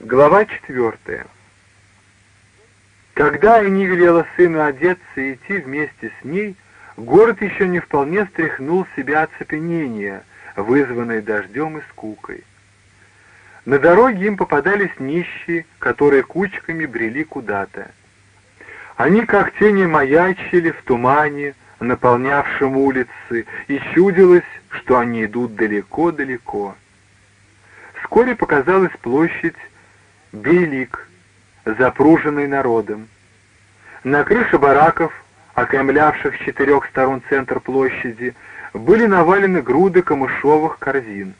Глава четвертая. Когда Айни велела сыну одеться и идти вместе с ней, город еще не вполне стряхнул себя оцепенение, вызванное дождем и скукой. На дороге им попадались нищие, которые кучками брели куда-то. Они как тени маячили в тумане, наполнявшем улицы, и чудилось, что они идут далеко-далеко. Вскоре показалась площадь Бейлик, запруженный народом. На крыше бараков, окаймлявших с четырех сторон центр площади, были навалены груды камышовых корзин.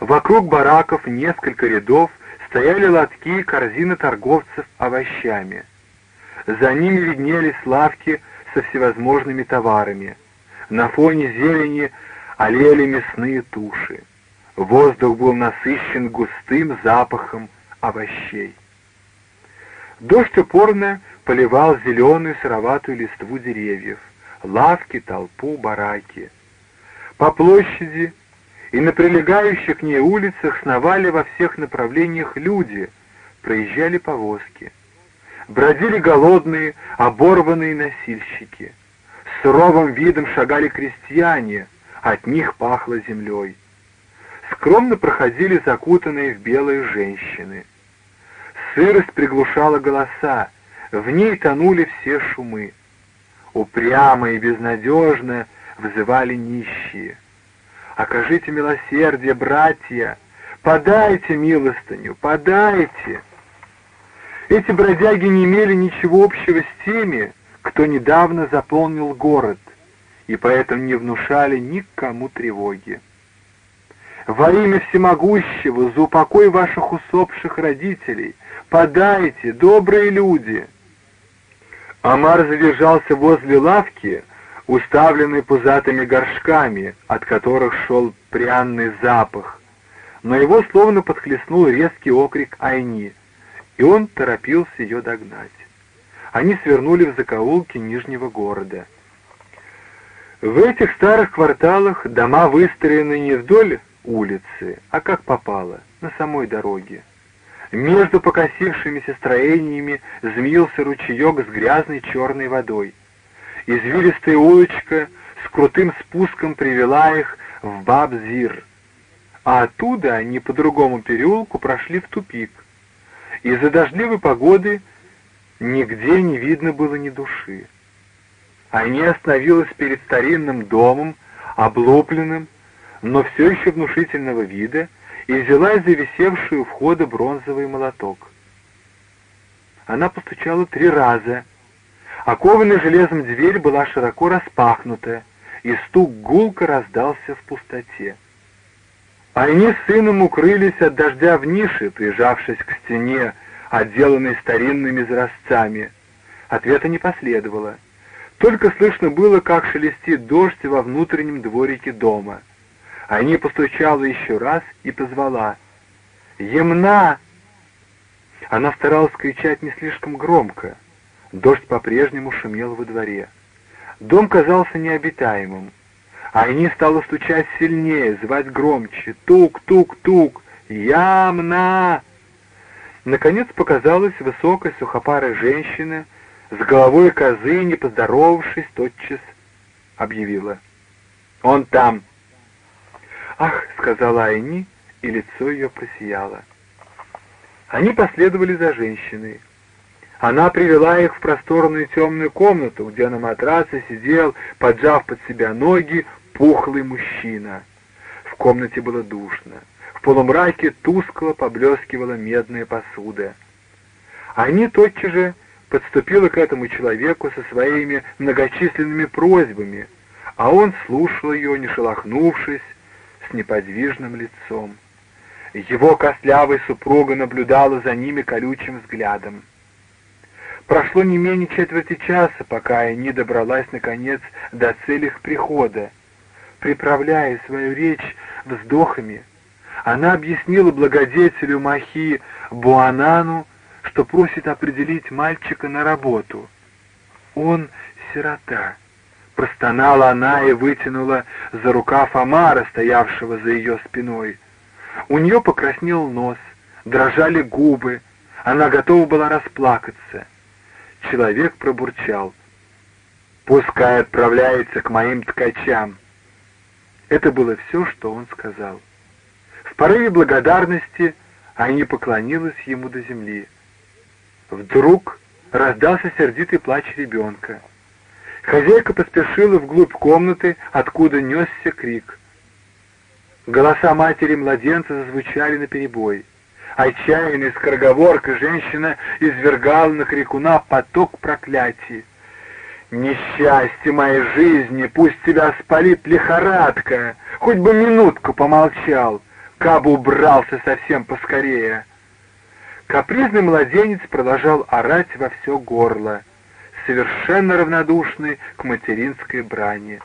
Вокруг бараков несколько рядов стояли лотки и корзины торговцев овощами. За ними виднелись лавки со всевозможными товарами. На фоне зелени олели мясные туши. Воздух был насыщен густым запахом овощей. Дождь упорно поливал зеленую сыроватую листву деревьев, лавки, толпу, бараки. По площади и на прилегающих к ней улицах сновали во всех направлениях люди, проезжали повозки. Бродили голодные, оборванные носильщики. С суровым видом шагали крестьяне, от них пахло землей. Скромно проходили закутанные в белые женщины — Сырость приглушала голоса, в ней тонули все шумы. Упрямо и безнадежно взывали нищие. «Окажите милосердие, братья! Подайте милостыню, подайте!» Эти бродяги не имели ничего общего с теми, кто недавно заполнил город, и поэтому не внушали никому тревоги. Во имя всемогущего, за упокой ваших усопших родителей, подайте, добрые люди!» Амар задержался возле лавки, уставленной пузатыми горшками, от которых шел пряный запах, но его словно подхлестнул резкий окрик Айни, и он торопился ее догнать. Они свернули в закоулки Нижнего города. В этих старых кварталах дома выстроены не вдоль улицы, а как попало, на самой дороге. Между покосившимися строениями змеился ручеек с грязной черной водой. Извилистая улочка с крутым спуском привела их в Бабзир, а оттуда они по другому переулку прошли в тупик. Из-за дождливой погоды нигде не видно было ни души. Они остановилась перед старинным домом, облупленным, но все еще внушительного вида, и взялась за висевший у входа бронзовый молоток. Она постучала три раза. Окованная железом дверь была широко распахнута, и стук гулко раздался в пустоте. Они с сыном укрылись от дождя в нише, прижавшись к стене, отделанной старинными изразцами. Ответа не последовало. Только слышно было, как шелестит дождь во внутреннем дворике дома — Айни постучала еще раз и позвала. «Емна!» Она старалась кричать не слишком громко. Дождь по-прежнему шумел во дворе. Дом казался необитаемым. Айни стала стучать сильнее, звать громче. «Тук-тук-тук! Ямна!» Наконец показалась высокая сухопарая женщина с головой козы, не поздоровавшись, тотчас объявила. «Он там!» «Ах!» — сказала Айни, и лицо ее просияло. Они последовали за женщиной. Она привела их в просторную темную комнату, где на матраце сидел, поджав под себя ноги, пухлый мужчина. В комнате было душно. В полумраке тускло поблескивала медная посуда. Они тотчас же подступила к этому человеку со своими многочисленными просьбами, а он слушал ее, не шелохнувшись, с неподвижным лицом. Его костлявая супруга наблюдала за ними колючим взглядом. Прошло не менее четверти часа, пока не добралась, наконец, до цели их прихода. Приправляя свою речь вздохами, она объяснила благодетелю Махи Буанану, что просит определить мальчика на работу. Он сирота. Простонала она и вытянула за рукав Амара, стоявшего за ее спиной. У нее покраснел нос, дрожали губы, она готова была расплакаться. Человек пробурчал. «Пускай отправляется к моим ткачам». Это было все, что он сказал. В порыве благодарности Айни поклонилась ему до земли. Вдруг раздался сердитый плач ребенка. Хозяйка поспешила вглубь комнаты, откуда несся крик. Голоса матери младенца зазвучали наперебой. Отчаянной скороговоркой женщина извергала на крикуна поток проклятий. «Несчастье моей жизни, пусть тебя спалит лихорадка! Хоть бы минутку помолчал, кабы убрался совсем поскорее!» Капризный младенец продолжал орать во все горло, совершенно равнодушный к материнской брани.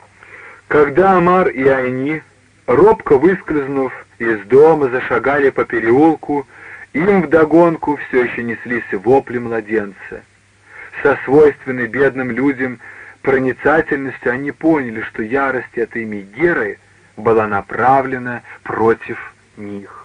Когда Амар и Айни, робко выскользнув из дома, зашагали по переулку, им вдогонку все еще неслись вопли младенца. Со свойственной бедным людям проницательностью они поняли, что ярость этой Мегеры была направлена против них.